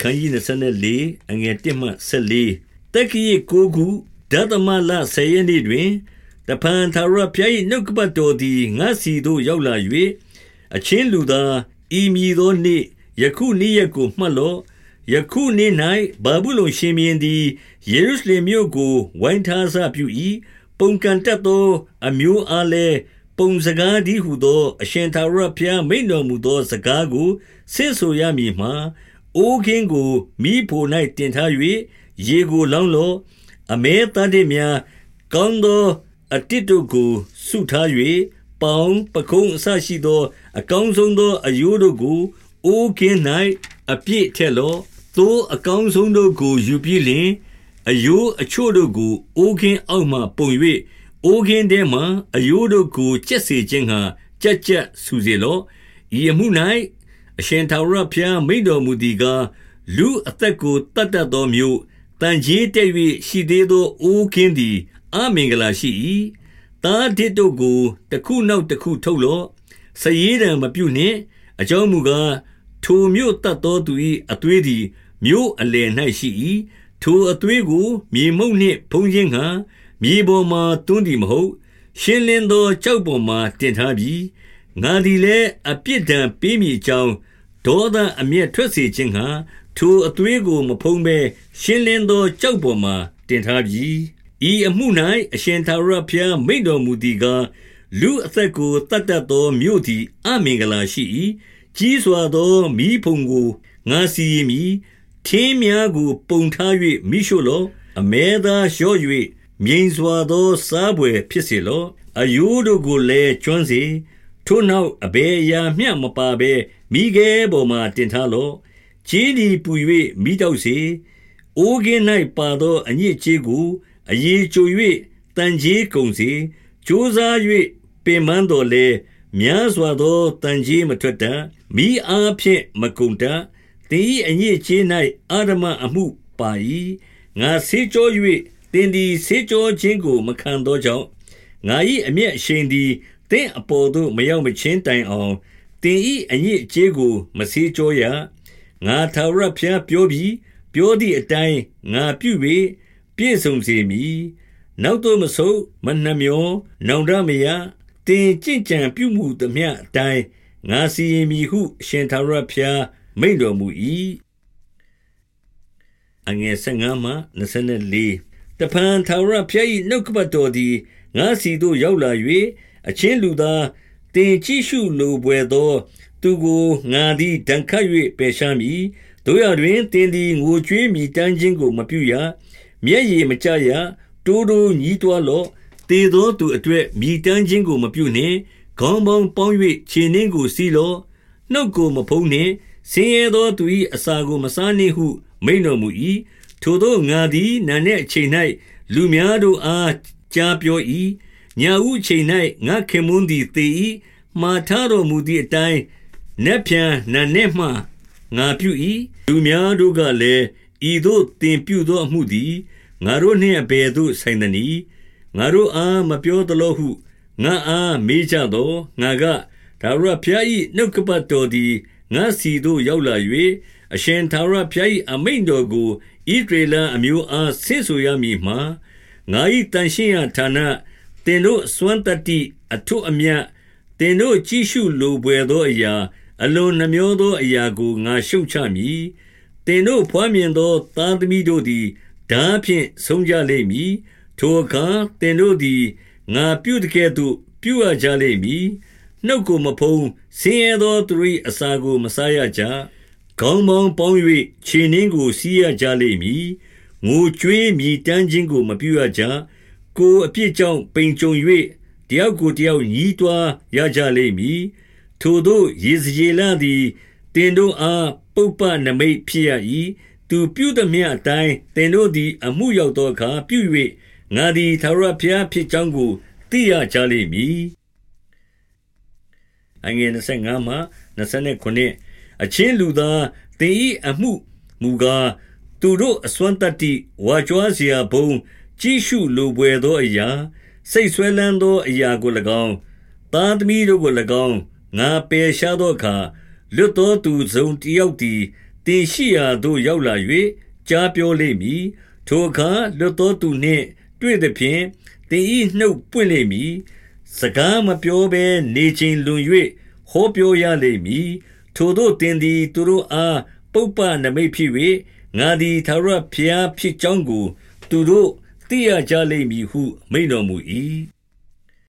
ခန်းကြီး24အငယ်1မှ14တက္ကီကိုခုဒသမလဆယ်ရက်နေ့တွင်တပန်သာရဖျား၏နှုတ်ကပတ်တော်သည်ငါစီသို့ရောက်လာ၍အချင်းလူသားဤမည်သောနေ့ယခုနေ့ရက်ကိုမှတ်လော့ယခုနေ့၌ဘာဘူးလုံရှင်မြင်းသည်ယေရုရှလင်မြို့ကိုဝိုင်းထားစပြု၏ပုံကန်တက်သောအမျိုးအားလည်းပုံစကားဒီဟုသော အရှင်သာရဖျားမိန်တော်မူသောစကားကိုဆင့်ဆိုရမည်မှာ အိုးခင်းကိုမိဖို့၌တင်ထား၍ရေကိုလောင်းလော့အမဲတတ်သည်များကောင်းသောအတစ်တို့ကိုဆုထား၍ပေါင်ပကုံးအဆရှိသော အကောင်းဆုံးသောအယိုးတို့ကိုအိုးခင်း၌အပြည့်ထက်လော့သို့အကောင်းဆုံးတို့ကိုယူပြီးလျှင်အယိုးအချို့တို့ကိုအိုးခင်းအောက်မှပုံ၍အိုးခင်းထဲမှအယိုးတို့ကိုကျက်စေခြင်းဟာကြက်ကြက်ဆူစေလော့ဤအမှု၌ အရှင်ထာဝရဘုရားမိန့်တော်မူသည်ကားလူအသက်ကိုတတ်တတ်သောမျိုးတန်ကြီးတက်၍ရှိသေးသောအိုးခင်းသည် အမင်္ဂလာရှိ၏သားတစ်တို့ကိုတစ်ခုနောက်တစ်ခုထုတ်လော့စည်ရန်မပြုနှင့်အကြောင်းမူကားထိုမြို့တတ်သောသူ၏အသွေးသည်မြို့အလယ်၌ရှိ၏ထိုအသွေးကိုမြေမုံနှင့်ဖုံးခြင်းဟံမြေပေါ်မှတွန်းသည်မဟုတ် ရှင်းလင်းသောကြောက်ပေါ်မှတင်ထားပြီးငါသည်လည်းအပြစ်ဒဏ်ပေးမည်အကြောင်း ဒေါသအမျက်ထွက်စေခြင်းဟံထိုအသွေးကိုမဖုံးဘဲရှင်းလင်းသောကြောက်ပေါ်မှတင်ထားပြီးဤအမှု၌အရှင်သာရဘုရားမိန့်တော်မူသည်ကားလူအသက်ကိုတတ်တတ်သောမြို့သည်အမင်္ဂလာရှိ၏ကြီးစွာသောမိဖုံကိုငါစီရင်မည်ထင်းများကိုပုံထား၍မိရှုလောအမဲသားလျှော့၍မြိန်စွာသောစားပွဲဖြစ်စေလောအယိုးတို့ကိုလည်းကျွမ်းစေ ထို့နောက်အဘယ်အရာမျှမပါဘဲမိခဲပေါ်မှတင်ထားလောချီးဒီပူ၍မိတောက်စေအိုးကင်း၌ပါသောအညစ်အကြေးကိုအရေးကြို၍တန်ကြီးကုန်စေကြိုးစား၍ပင်မတော်လေများစွာသောတန်ကြီးမထွက်တတ်မိအားဖြင့်မကုန်တတ်တင်းဤအညစ်အကြေး၌အာရမအမှုပါ၏ငါဆေးကြော၍တင်းဒီဆေးကြောခြင်းကိုမခံသောကြောင့်ငါ၏အမျက်အရှိန်သည် တင်းအပေါ်သို့မရောက်မချင်းတိုင်အောင်တင်းဤအညစ်အကြေးကိုမဆေးကြောရငါသာရဖျားပြောပြီး ပြောသည့်အတိုင်းငါပြု၍ပြည့်စုံစေမည်နောက်သို့မဆုတ်မနှမျော နောင်တမယတင်ကြင်ကြံပြုမှုသမျှအတိုင်းငါစီရင်မည်ဟုအရှင်သာရဖျားမိန်တော်မူ၏အငယ်15မှ24တဖန်သာရဖျား၏နှုတ်ကပတ်တော်သည်ငါစီသို့ရောက်လာ၍ အချင်းလူသားတင်ကြည့်ရှုလိုပွေသော သူကိုငါသည်ဒဏ်ခတ်၍ပယ်ရှားမည်တို့ရတွင်တင်သည်ငိုကြွေးမိတမ်းခြင်းကိုမပြုရမျက်ရည်မကျရတိုးတိုးညီးတွားလော့တေသောသူအတွက်မိတမ်းခြင်းကိုမပြုနှင့်ခေါင်းပေါင်းပေါင်း၍ခြေနှင်းကိုစီးလော့နှုတ်ကိုမဖုံးနှင့်ဆင်းရဲသောသူ၏အစာကိုမစားနှင့်ဟု မိန်တော်မူ၏ထိုသောငါသည်နာနှင့်အချိန်၌လူများတို့အားကြားပြော၏ ညာဥချိန်၌ငါခင်မွန်းသည်သေ၏မှားထားတော်မူသည့်အတိုင်းနက်ဖြန်နာနှင့်မှငါပြု၏လူများတို့ကလည်းဤသို့တင်ပြုသောအမှုသည်ငါတို့နှင့်အဘယ်သို့ဆိုင်သနည်းငါတို့အားမပြောသလိုဟုငါအားမေးကြသောငါကဒါရဖျား၏နှုတ်ကပတ်တော်သည်ငါစီသို့ရောက်လာ၍အရှင်သာရဖျား၏အမိန်တော်ကိုဣဒရေလအမျိုးအားဆင့်ဆိုရမည်မှာငါ၏တန်ရှင်းရာဌာန တင်တို့စွမ်းတတိအထုအမြတ်တင်တို့ကြည့်ရှုလိုပွေသောအရာ အလွန်နှမျောသောအရာကိုငါရှုတ်ချမည်တင်တို့ဖွားမြင်သောသားသမီးတို့သည်ဓာဖြင့်ဆုံးကြလိမ့်မည်ထိုအခါတင်တို့သည်ငါပြုတကဲ့သို့ပြုအပ်ကြလိမ့်မည်နှုတ်ကိုမဖုံးဆင်းရဲသောသူ၏အစာကိုမစားရကြခေါင်းပေါင်းပေါင်း၍ခြေနှင်းကိုစီးရကြလိမ့်မည်ငိုကြွေးမြည်တမ်းခြင်းကိုမပြုရကြ ကိုအပြစ်ကြောင့်ပိန်ကြုံ၍တယောက်ကိုတယောက်ညီးတွားရကြလိမ့်မည်ထိုတို့ရေစရေလသည်တင်တို့အားပုပ္ပနမိတ်ဖြစ်ရ၏သူပြုသည်မြအတိုင်းတင်တို့သည်အမှုရောက်သောအခါပြု၍ငါသည်သာရဖျားဖြစ်ကြောင်းကိုသိရကြလိမ့်မည်အငယ်25မှ29အချင်းလူသားတင်ဤအမှုမူကားသူတို့အစွမ်းတတ္တိဝါကြွားเสียဘုံ ကြည့်ရှုလိုပွေသောအရာစိတ်ဆွဲလန်းသောအရာကို၎င်းသားသမီးတို့ကို၎င်းငါပယ်ရှားသောအခါလွတ်သောသူစုံတယောက်သည်တင်ရှိရာသို့ရောက်လာ၍ကြားပြောလိမ့်မည်ထိုအခါလွတ်သောသူနှင့် တွေ့သဖြင့်သင်၏နှုတ်ပွင့်လိမ့်မည်စကားမပြောဘဲနေချိန်လွန်၍ဟောပြောရလိမ့်မည်ထိုတို့သင်သည်သူတို့အားပုပ္ပနမိတ်ဖြစ်၍ငါသည်သာရဘုရားဖြစ်ကြောင်းကို သူတို့ သိရကြလိမ့်မည်ဟု မိန်တော်မူ၏